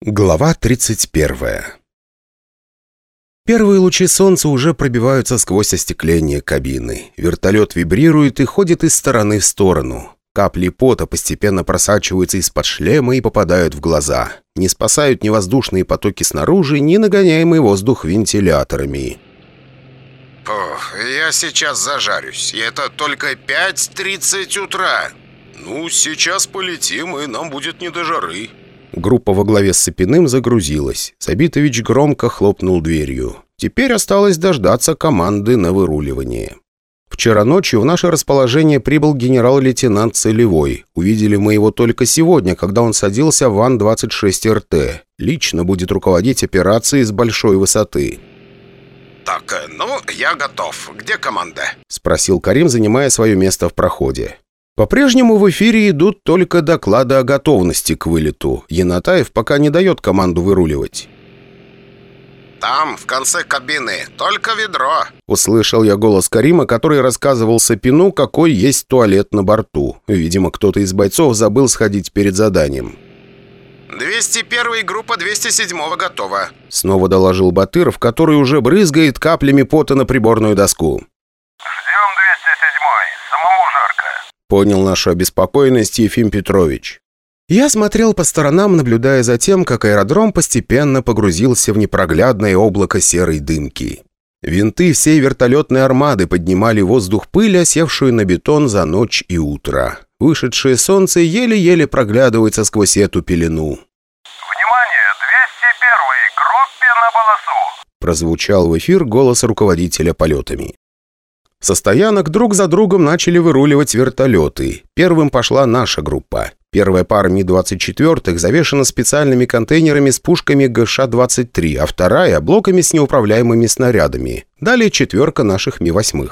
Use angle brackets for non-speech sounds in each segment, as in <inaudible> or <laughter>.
Глава 31 Первые лучи солнца уже пробиваются сквозь остекление кабины. Вертолет вибрирует и ходит из стороны в сторону. Капли пота постепенно просачиваются из-под шлема и попадают в глаза. Не спасают ни воздушные потоки снаружи, ни нагоняемый воздух вентиляторами. Ох, я сейчас зажарюсь, и это только 5.30 утра. Ну, сейчас полетим, и нам будет не до жары. Группа во главе с Сапиным загрузилась. Сабитович громко хлопнул дверью. Теперь осталось дождаться команды на выруливание. Вчера ночью в наше расположение прибыл генерал-лейтенант Целевой. Увидели мы его только сегодня, когда он садился в Ан-26РТ. Лично будет руководить операцией с большой высоты. Так, э, ну, я готов. Где команда? Спросил Карим, занимая свое место в проходе. По-прежнему в эфире идут только доклады о готовности к вылету. Янатаев пока не дает команду выруливать. «Там, в конце кабины, только ведро!» Услышал я голос Карима, который рассказывал Сапину, какой есть туалет на борту. Видимо, кто-то из бойцов забыл сходить перед заданием. 201 группа 207 готова. Снова доложил Батыров, который уже брызгает каплями пота на приборную доску. Понял нашу обеспокоенность Ефим Петрович. Я смотрел по сторонам, наблюдая за тем, как аэродром постепенно погрузился в непроглядное облако серой дымки. Винты всей вертолетной армады поднимали воздух пыль, осевшую на бетон за ночь и утро. Вышедшее солнце еле-еле проглядывается сквозь эту пелену. «Внимание! 201 группе на полосу!» Прозвучал в эфир голос руководителя полетами. Со стоянок друг за другом начали выруливать вертолеты. Первым пошла наша группа. Первая пара Ми-24 завешена специальными контейнерами с пушками ГШ-23, а вторая – блоками с неуправляемыми снарядами. Далее четверка наших Ми-8.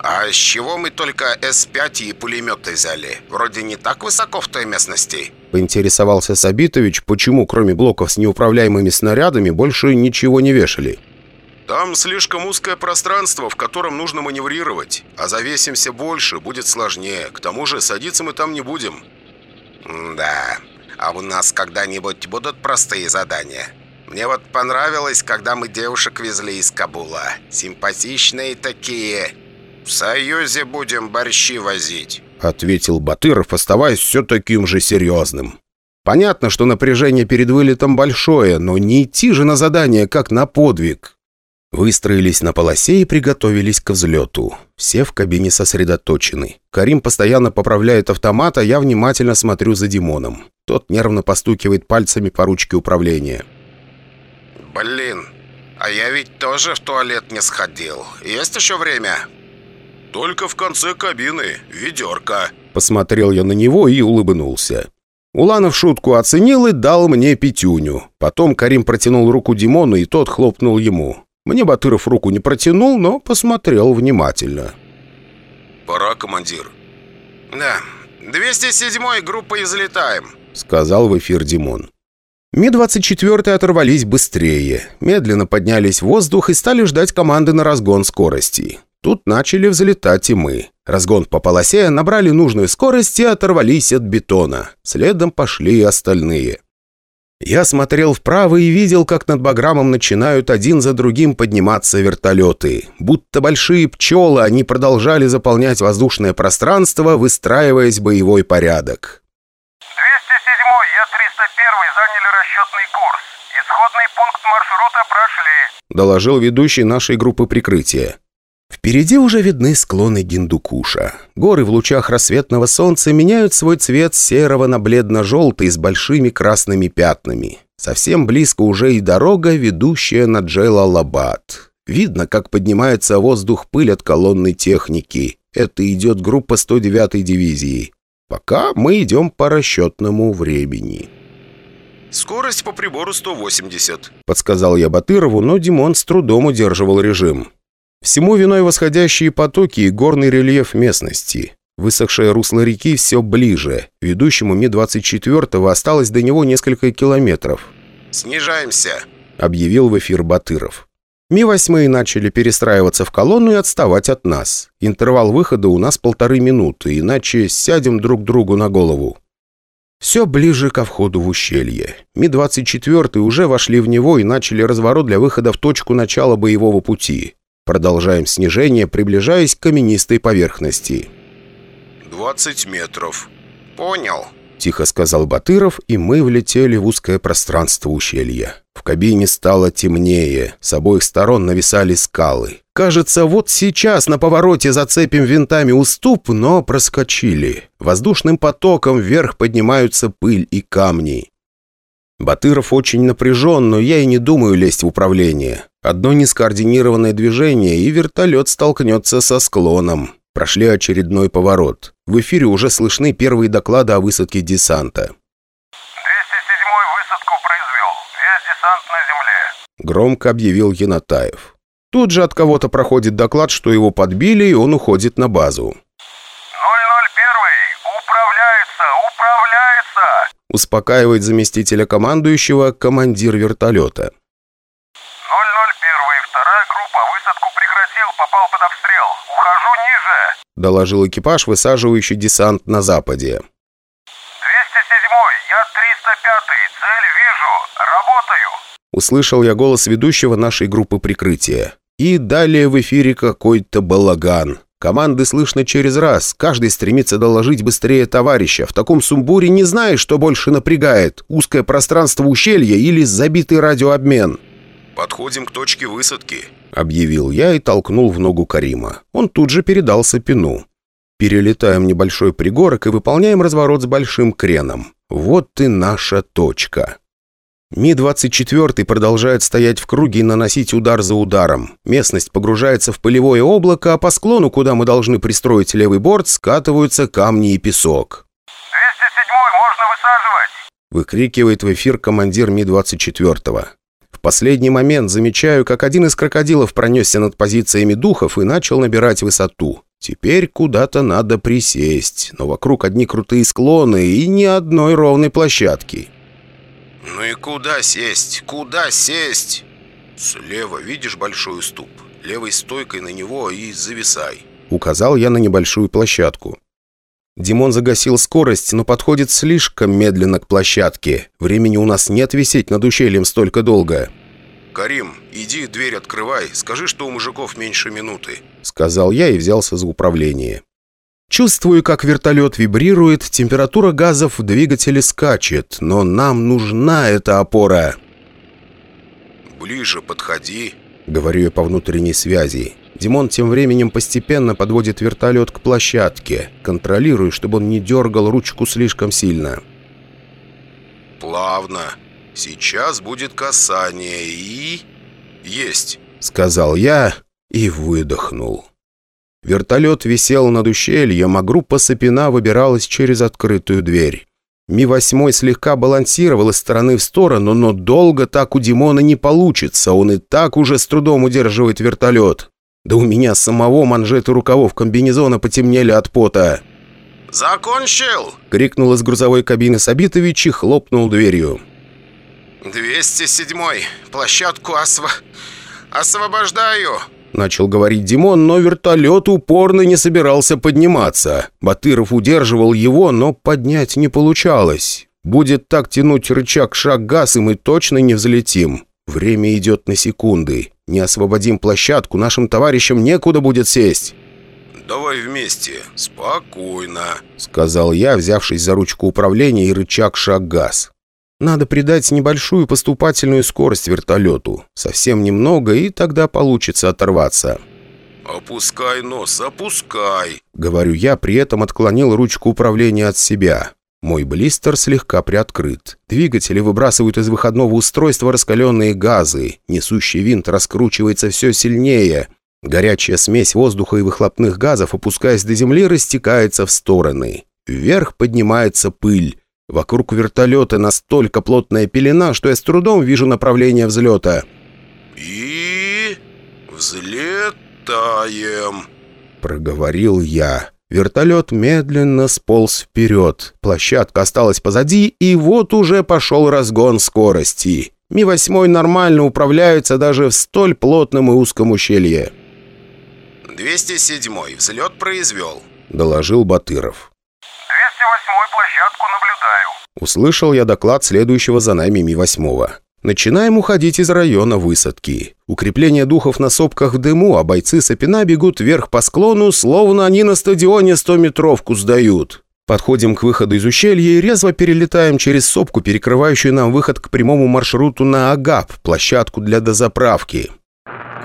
А с чего мы только С-5 и пулеметы взяли? Вроде не так высоко в той местности. Поинтересовался Сабитович, почему кроме блоков с неуправляемыми снарядами больше ничего не вешали. Там слишком узкое пространство, в котором нужно маневрировать. А завесимся больше, будет сложнее. К тому же садиться мы там не будем. Да. А у нас когда-нибудь будут простые задания? Мне вот понравилось, когда мы девушек везли из Кабула. Симпатичные такие. В Союзе будем борщи возить. Ответил Батыров, оставаясь все таким же серьезным. Понятно, что напряжение перед вылетом большое, но не идти же на задание, как на подвиг. Выстроились на полосе и приготовились к взлету. Все в кабине сосредоточены. Карим постоянно поправляет автомат, а я внимательно смотрю за Димоном. Тот нервно постукивает пальцами по ручке управления. «Блин, а я ведь тоже в туалет не сходил. Есть еще время?» «Только в конце кабины. Ведерко». Посмотрел я на него и улыбнулся. Уланов шутку оценил и дал мне пятюню. Потом Карим протянул руку Димону, и тот хлопнул ему. Мне Батыров руку не протянул, но посмотрел внимательно. «Пора, командир». «Да, 207-й группа излетаем», — сказал в эфир Димон. Ми-24 оторвались быстрее, медленно поднялись в воздух и стали ждать команды на разгон скорости. Тут начали взлетать и мы. Разгон по полосе, набрали нужную скорость и оторвались от бетона. Следом пошли и остальные. Я смотрел вправо и видел, как над Баграмом начинают один за другим подниматься вертолеты. Будто большие пчелы, они продолжали заполнять воздушное пространство, выстраиваясь в боевой порядок. 207 я 301 заняли расчетный курс. Исходный пункт маршрута прошли», — доложил ведущий нашей группы прикрытия. Впереди уже видны склоны Гиндукуша. Горы в лучах рассветного солнца меняют свой цвет серого на бледно-желтый с большими красными пятнами. Совсем близко уже и дорога, ведущая на Джейлалабад. Видно, как поднимается воздух пыль от колонны техники. Это идет группа 109-й дивизии. Пока мы идем по расчетному времени. «Скорость по прибору 180», — подсказал я Батырову, но Димон с трудом удерживал режим. Всему виной восходящие потоки и горный рельеф местности. Высохшее русло реки все ближе. Ведущему Ми-24 осталось до него несколько километров. «Снижаемся», — объявил в эфир Батыров. Ми-8 начали перестраиваться в колонну и отставать от нас. Интервал выхода у нас полторы минуты, иначе сядем друг другу на голову. Все ближе ко входу в ущелье. Ми-24 уже вошли в него и начали разворот для выхода в точку начала боевого пути. Продолжаем снижение, приближаясь к каменистой поверхности. «20 метров». Понял. — тихо сказал Батыров, и мы влетели в узкое пространство ущелья. В кабине стало темнее, с обоих сторон нависали скалы. Кажется, вот сейчас на повороте зацепим винтами уступ, но проскочили. Воздушным потоком вверх поднимаются пыль и камни. Батыров очень напряжен, но я и не думаю лезть в управление. Одно нескоординированное движение, и вертолет столкнется со склоном. Прошли очередной поворот. В эфире уже слышны первые доклады о высадке десанта. 207-й высадку произвел. Весь десант на земле. Громко объявил Янатаев. Тут же от кого-то проходит доклад, что его подбили, и он уходит на базу. 001 управляется, управляется. Успокаивает заместителя командующего командир вертолета. 001 вторая группа высадку прекратил, попал под обстрел. Ухожу ниже. Доложил экипаж, высаживающий десант на западе. 207 я 305 цель вижу. Работаю. Услышал я голос ведущего нашей группы прикрытия. И далее в эфире какой-то балаган. Команды слышно через раз. Каждый стремится доложить быстрее товарища. В таком сумбуре не знаешь, что больше напрягает. Узкое пространство ущелья или забитый радиообмен. «Подходим к точке высадки», — объявил я и толкнул в ногу Карима. Он тут же передал Сапину. Перелетаем небольшой пригорок и выполняем разворот с большим креном. Вот и наша точка. Ми-24 продолжает стоять в круге и наносить удар за ударом. Местность погружается в пылевое облако, а по склону, куда мы должны пристроить левый борт, скатываются камни и песок. 207 можно высаживать. Выкрикивает в эфир командир Ми-24. В последний момент замечаю, как один из крокодилов пронесся над позициями духов и начал набирать высоту. Теперь куда-то надо присесть, но вокруг одни крутые склоны и ни одной ровной площадки. Ну и куда сесть? Куда сесть? «Слева видишь большой уступ? Левой стойкой на него и зависай». Указал я на небольшую площадку. Димон загасил скорость, но подходит слишком медленно к площадке. Времени у нас нет висеть над ущельем столько долго. «Карим, иди дверь открывай, скажи, что у мужиков меньше минуты». Сказал я и взялся за управление. Чувствую, как вертолет вибрирует, температура газов в двигателе скачет, но нам нужна эта опора. «Ближе подходи», — говорю я по внутренней связи. Димон тем временем постепенно подводит вертолет к площадке. Контролирую, чтобы он не дергал ручку слишком сильно. «Плавно. Сейчас будет касание и...» «Есть», — сказал я и выдохнул. Вертолет висел над ущельем, а группа Сапина выбиралась через открытую дверь. Ми-8 слегка балансировал из стороны в сторону, но долго так у Димона не получится, он и так уже с трудом удерживает вертолет. Да у меня самого манжеты рукавов комбинезона потемнели от пота. «Закончил!» — крикнул из грузовой кабины Сабитович и хлопнул дверью. «207-й, площадку осво... освобождаю!» Начал говорить Димон, но вертолет упорно не собирался подниматься. Батыров удерживал его, но поднять не получалось. Будет так тянуть рычаг шаг газ, и мы точно не взлетим. Время идет на секунды. Не освободим площадку, нашим товарищам некуда будет сесть. «Давай вместе. Спокойно», — сказал я, взявшись за ручку управления и рычаг шаг газ. Надо придать небольшую поступательную скорость вертолету. Совсем немного, и тогда получится оторваться. «Опускай нос, опускай!» Говорю я, при этом отклонил ручку управления от себя. Мой блистер слегка приоткрыт. Двигатели выбрасывают из выходного устройства раскаленные газы. Несущий винт раскручивается все сильнее. Горячая смесь воздуха и выхлопных газов, опускаясь до земли, растекается в стороны. Вверх поднимается пыль. Вокруг вертолета настолько плотная пелена, что я с трудом вижу направление взлета. «И... взлетаем», — проговорил я. Вертолет медленно сполз вперед. Площадка осталась позади, и вот уже пошел разгон скорости. Ми-8 нормально управляется даже в столь плотном и узком ущелье. «207-й, взлет произвел», — доложил Батыров. 208 площадку наблюдаю. Услышал я доклад следующего за нами Ми-8. Начинаем уходить из района высадки. Укрепление духов на сопках в дыму, а бойцы Сапина бегут вверх по склону, словно они на стадионе 100-метровку сдают. Подходим к выходу из ущелья и резво перелетаем через сопку, перекрывающую нам выход к прямому маршруту на Агап, площадку для дозаправки.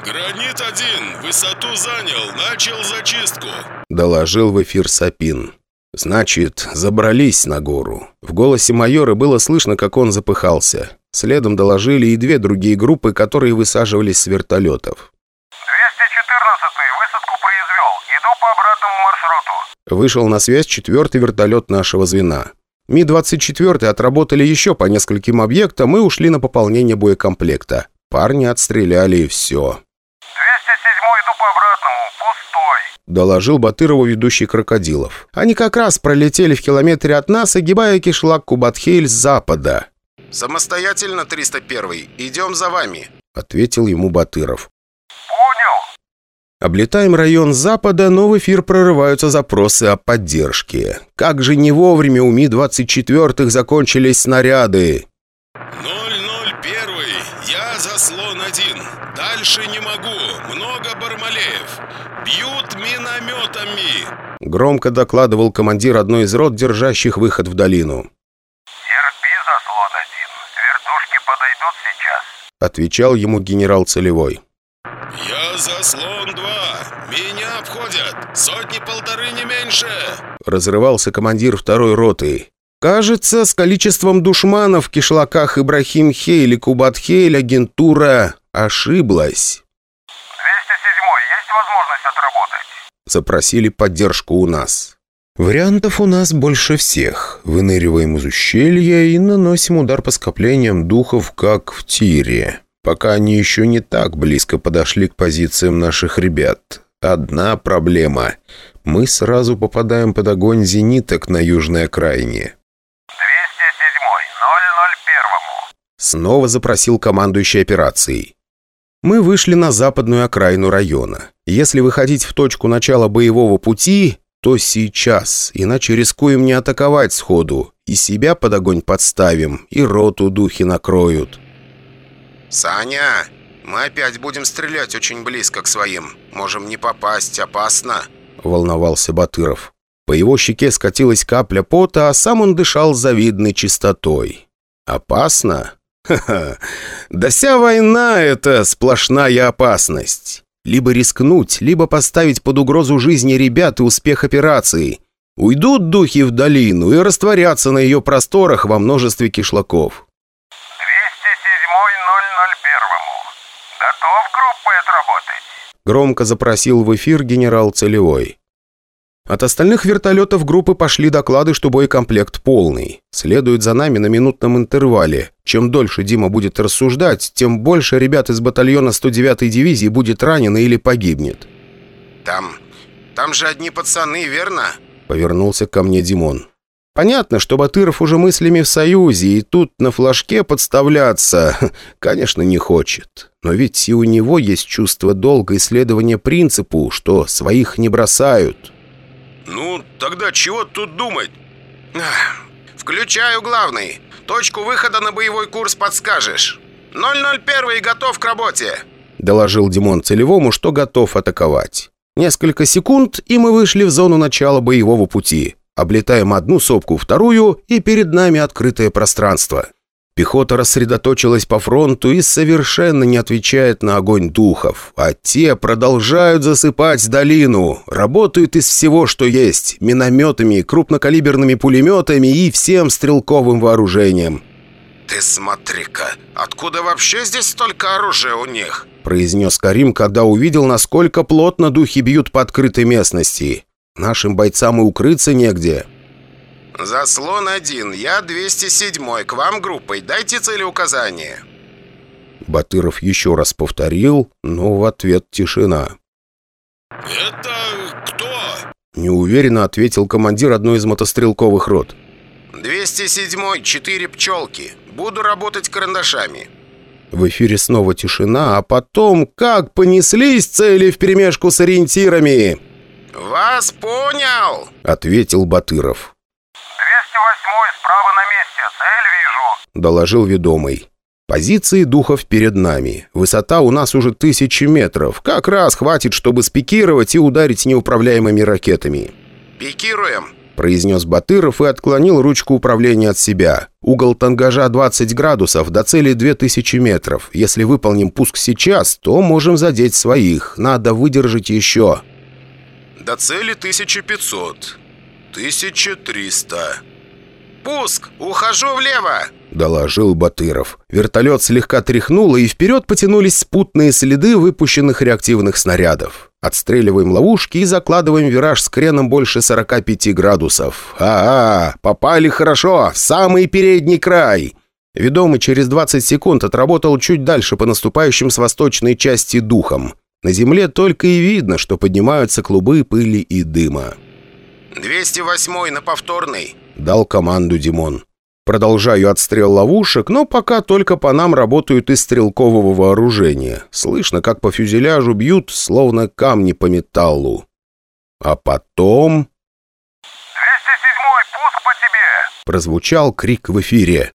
«Гранит-1, высоту занял, начал зачистку», — доложил в эфир Сапин. «Значит, забрались на гору». В голосе майора было слышно, как он запыхался. Следом доложили и две другие группы, которые высаживались с вертолетов. 214-й высадку произвел. Иду по обратному маршруту. Вышел на связь четвертый вертолет нашего звена. Ми-24 отработали еще по нескольким объектам и ушли на пополнение боекомплекта. Парни отстреляли и все. 207-й иду по обратному. Пустой. Доложил Батырову ведущий крокодилов. Они как раз пролетели в километре от нас, огибая кишлак Кубатхейль с запада. «Самостоятельно, 301-й. Идем за вами», — ответил ему Батыров. Понял. Облетаем район запада, но в эфир прорываются запросы о поддержке. Как же не вовремя у Ми-24 закончились снаряды. 001, я заслон один. Дальше не могу, много бармалеев. Бьют минометами. Громко докладывал командир одной из рот, держащих выход в долину. Терпи, заслон один. Вертушки подойдут сейчас. Отвечал ему генерал Целевой. Я заслон 2. Меня обходят. Сотни-полторы не меньше. Разрывался командир второй роты. Кажется, с количеством душманов в кишлаках Ибрахим Хейль и Кубат Хейль агентура ошиблась. 207-й есть возможность отработать? Запросили поддержку у нас. Вариантов у нас больше всех. Выныриваем из ущелья и наносим удар по скоплениям духов, как в тире. Пока они еще не так близко подошли к позициям наших ребят. Одна проблема. Мы сразу попадаем под огонь зениток на южной окраине. 207-й, 001-му. Снова запросил командующий операцией. Мы вышли на западную окраину района. Если выходить в точку начала боевого пути, то сейчас, иначе рискуем не атаковать сходу. И себя под огонь подставим, и роту духи накроют. «Саня, мы опять будем стрелять очень близко к своим. Можем не попасть, опасно». Волновался Батыров. По его щеке скатилась капля пота, а сам он дышал завидной чистотой. «Опасно? Ха-ха! Да вся война — это сплошная опасность. Либо рискнуть, либо поставить под угрозу жизни ребят и успех операции. Уйдут духи в долину и растворятся на ее просторах во множестве кишлаков. 207-й, 001-му. Готов группой отработать? Громко запросил в эфир генерал Целевой. От остальных вертолетов группы пошли доклады, что боекомплект полный. Следует за нами на минутном интервале. Чем дольше Дима будет рассуждать, тем больше ребят из батальона 109-й дивизии будет ранено или погибнет. «Там... там же одни пацаны, верно?» Повернулся ко мне Димон. Понятно, что Батыров уже мыслями в Союзе, и тут на флажке подставляться, <laughs> конечно, не хочет. Но ведь и у него есть чувство долга и следования принципу, что своих не бросают. Ну, тогда чего тут думать? «Включаю главный. Точку выхода на боевой курс подскажешь. 001 готов к работе». Доложил Димон Целевому, что готов атаковать. Несколько секунд, и мы вышли в зону начала боевого пути. Облетаем одну сопку, вторую, и перед нами открытое пространство. Пехота рассредоточилась по фронту и совершенно не отвечает на огонь духов. А те продолжают засыпать долину. Работают из всего, что есть. Минометами, крупнокалиберными пулеметами и всем стрелковым вооружением. «Ты смотри-ка, откуда вообще здесь столько оружия у них?» произнес Карим, когда увидел, насколько плотно духи бьют по открытой местности. Нашим бойцам и укрыться негде. «Заслон один, я 207 к вам группой, дайте целеуказание». Батыров еще раз повторил, но в ответ тишина. Это кто? Неуверенно ответил командир одной из мотострелковых рот. 207 четыре пчелки. Буду работать карандашами. В эфире снова тишина, а потом как понеслись цели вперемешку с ориентирами. «Вас понял!» Ответил Батыров. 208-й справа на месте. цель вижу», — доложил ведомый. Позиции духов перед нами. Высота у нас уже тысячи метров. Как раз хватит, чтобы спикировать и ударить неуправляемыми ракетами. «Пикируем!» — произнес Батыров и отклонил ручку управления от себя. Угол тангажа 20 градусов, до цели 2000 метров. Если выполним пуск сейчас, то можем задеть своих. Надо выдержать еще. До цели 1500. 1300. «Пуск! Ухожу влево!» — доложил Батыров. Вертолет слегка тряхнуло, и вперед потянулись спутные следы выпущенных реактивных снарядов. Отстреливаем ловушки и закладываем вираж с креном больше 45 градусов. А-а, попали хорошо, в самый передний край. Ведомый через 20 секунд отработал чуть дальше по наступающим с восточной части духом. На земле только и видно, что поднимаются клубы пыли и дыма. «208 на повторный!» — дал команду Димон. Продолжаю отстрел ловушек, но пока только по нам работают из стрелкового вооружения. Слышно, как по фюзеляжу бьют, словно камни по металлу. А потом... «207-й, пуск по тебе!» Прозвучал крик в эфире.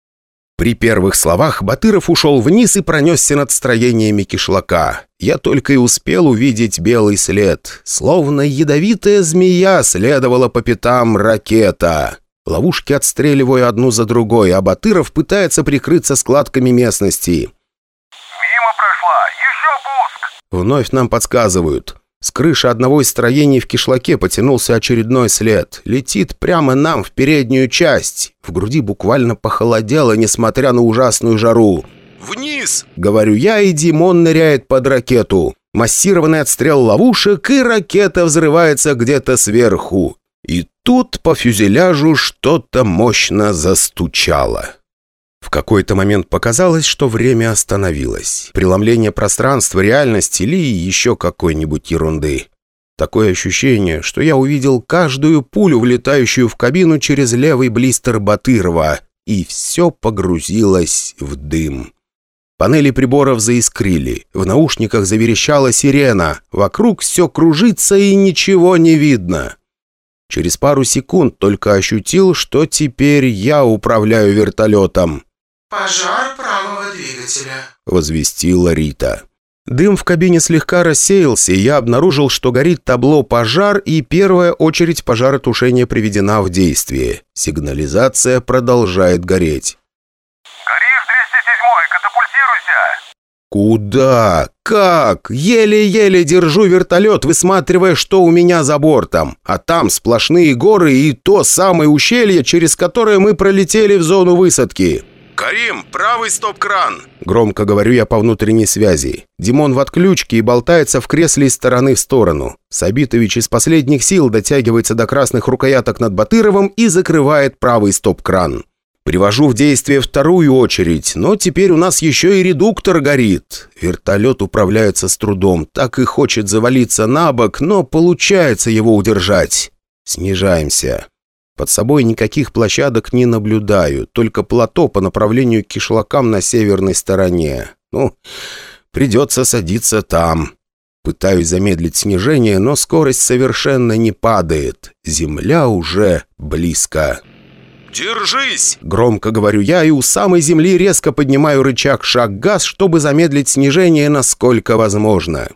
При первых словах Батыров ушел вниз и пронесся над строениями кишлака. Я только и успел увидеть белый след. Словно ядовитая змея следовала по пятам ракета. Ловушки отстреливаю одну за другой, а Батыров пытается прикрыться складками местности. «Мимо прошла! Еще пуск!» Вновь нам подсказывают. С крыши одного из строений в кишлаке потянулся очередной след. Летит прямо нам в переднюю часть. В груди буквально похолодело, несмотря на ужасную жару. «Вниз!» — говорю я, и Димон ныряет под ракету. Массированный отстрел ловушек, и ракета взрывается где-то сверху. И тут по фюзеляжу что-то мощно застучало. В какой-то момент показалось, что время остановилось. Преломление пространства, реальности или еще какой-нибудь ерунды. Такое ощущение, что я увидел каждую пулю, влетающую в кабину через левый блистер Батырова, и все погрузилось в дым. Панели приборов заискрили, в наушниках заверещала сирена, вокруг все кружится и ничего не видно. Через пару секунд только ощутил, что теперь я управляю вертолетом. «Пожар правого двигателя», — возвестила Рита. Дым в кабине слегка рассеялся, и я обнаружил, что горит табло «Пожар», и первая очередь пожаротушения приведена в действие. Сигнализация продолжает гореть. «Куда? Как? Еле-еле держу вертолет, высматривая, что у меня за бортом. А там сплошные горы и то самое ущелье, через которое мы пролетели в зону высадки». «Карим, правый стоп-кран!» Громко говорю я по внутренней связи. Димон в отключке и болтается в кресле из стороны в сторону. Сабитович из последних сил дотягивается до красных рукояток над Батыровым и закрывает правый стоп-кран. Привожу в действие вторую очередь, но теперь у нас еще и редуктор горит. Вертолет управляется с трудом, так и хочет завалиться на бок, но получается его удержать. Снижаемся. Под собой никаких площадок не наблюдаю, только плато по направлению к кишлакам на северной стороне. Ну, придется садиться там. Пытаюсь замедлить снижение, но скорость совершенно не падает. Земля уже близко. «Держись!» Громко говорю я и у самой земли резко поднимаю рычаг шаг-газ, чтобы замедлить снижение насколько возможно.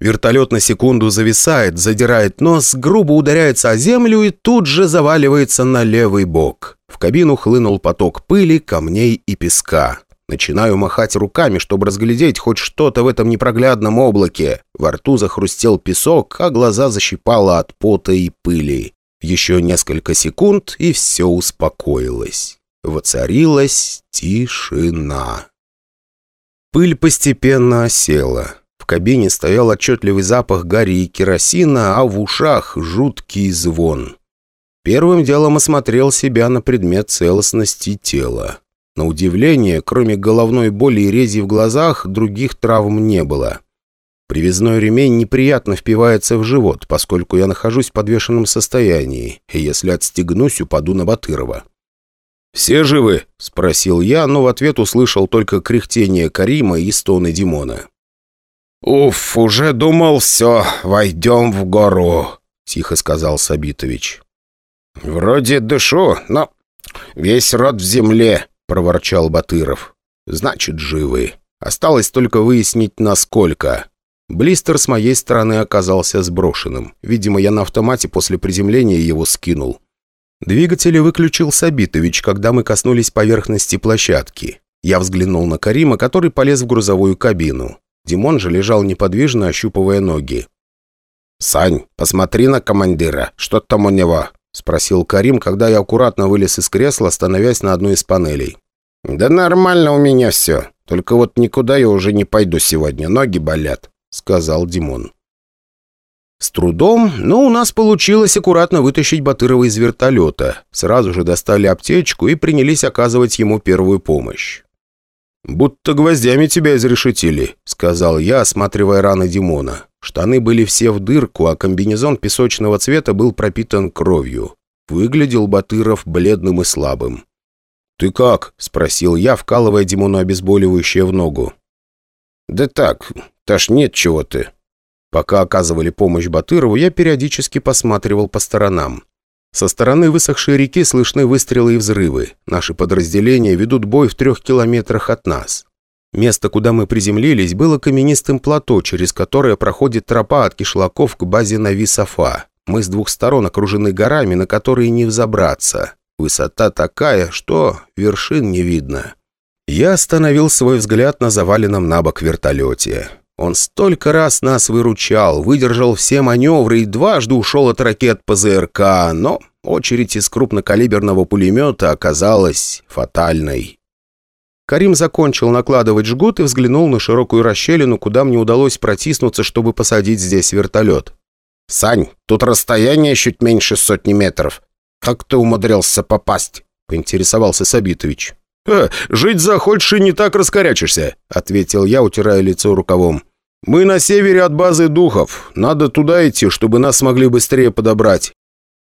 Вертолет на секунду зависает, задирает нос, грубо ударяется о землю и тут же заваливается на левый бок. В кабину хлынул поток пыли, камней и песка. Начинаю махать руками, чтобы разглядеть хоть что-то в этом непроглядном облаке. Во рту захрустел песок, а глаза защипало от пота и пыли. Еще несколько секунд, и все успокоилось. Воцарилась тишина. Пыль постепенно осела. В кабине стоял отчетливый запах гари и керосина, а в ушах жуткий звон. Первым делом осмотрел себя на предмет целостности тела. На удивление, кроме головной боли и рези в глазах, других травм не было. Привязной ремень неприятно впивается в живот, поскольку я нахожусь в подвешенном состоянии, и если отстегнусь, упаду на Батырова. «Все живы?» – спросил я, но в ответ услышал только кряхтение Карима и стоны Димона. «Уф, уже думал, все, войдем в гору», – тихо сказал Сабитович. «Вроде дышу, но «Весь род в земле», — проворчал Батыров. «Значит, живы. Осталось только выяснить, насколько». Блистер с моей стороны оказался сброшенным. Видимо, я на автомате после приземления его скинул. Двигатели выключил Сабитович, когда мы коснулись поверхности площадки. Я взглянул на Карима, который полез в грузовую кабину. Димон же лежал неподвижно, ощупывая ноги. «Сань, посмотри на командира. Что там у него?» — спросил Карим, когда я аккуратно вылез из кресла, становясь на одной из панелей. «Да нормально у меня все. Только вот никуда я уже не пойду сегодня. Ноги болят», — сказал Димон. С трудом, но у нас получилось аккуратно вытащить Батырова из вертолета. Сразу же достали аптечку и принялись оказывать ему первую помощь. «Будто гвоздями тебя изрешетили», — сказал я, осматривая раны Димона. Штаны были все в дырку, а комбинезон песочного цвета был пропитан кровью. Выглядел Батыров бледным и слабым. «Ты как?» — спросил я, вкалывая Димону обезболивающее в ногу. «Да так, тошнит чего-то». Пока оказывали помощь Батырову, я периодически посматривал по сторонам. Со стороны высохшей реки слышны выстрелы и взрывы. Наши подразделения ведут бой в трех километрах от нас. Место, куда мы приземлились, было каменистым плато, через которое проходит тропа от кишлаков к базе Нави-Сафа. Мы с двух сторон окружены горами, на которые не взобраться. Высота такая, что вершин не видно. Я остановил свой взгляд на заваленном на бок вертолете. Он столько раз нас выручал, выдержал все маневры и дважды ушел от ракет ПЗРК, но очередь из крупнокалиберного пулемета оказалась фатальной. Карим закончил накладывать жгут и взглянул на широкую расщелину, куда мне удалось протиснуться, чтобы посадить здесь вертолет. «Сань, тут расстояние чуть меньше сотни метров. Как ты умудрился попасть?» — поинтересовался Сабитович. «Э, жить захочешь и не так раскорячишься», — ответил я, утирая лицо рукавом. «Мы на севере от базы духов. Надо туда идти, чтобы нас смогли быстрее подобрать».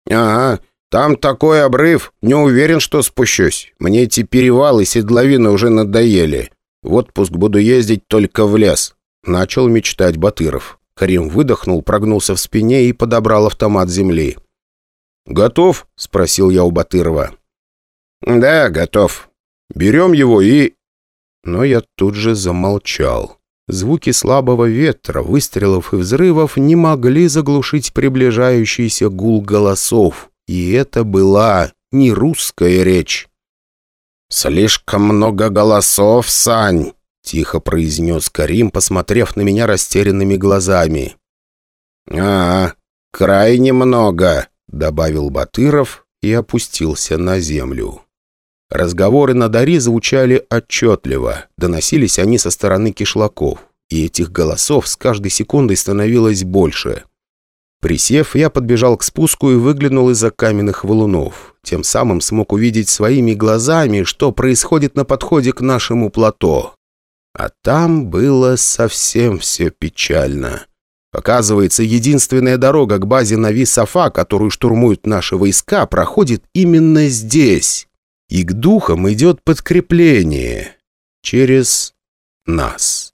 «Ага, там такой обрыв. Не уверен, что спущусь. Мне эти перевалы и седловины уже надоели. В отпуск буду ездить только в лес». Начал мечтать Батыров. Карим выдохнул, прогнулся в спине и подобрал автомат земли. «Готов?» — спросил я у Батырова. «Да, готов», Берем его и...» Но я тут же замолчал. Звуки слабого ветра, выстрелов и взрывов не могли заглушить приближающийся гул голосов. И это была не русская речь. «Слишком много голосов, Сань!» — тихо произнес Карим, посмотрев на меня растерянными глазами. «А, крайне много!» — добавил Батыров и опустился на землю. Разговоры на Дари звучали отчетливо, доносились они со стороны кишлаков, и этих голосов с каждой секундой становилось больше. Присев, я подбежал к спуску и выглянул из-за каменных валунов. Тем самым смог увидеть своими глазами, что происходит на подходе к нашему плато. А там было совсем все печально. Оказывается, единственная дорога к базе Нави-Сафа, которую штурмуют наши войска, проходит именно здесь и к духам идет подкрепление через нас.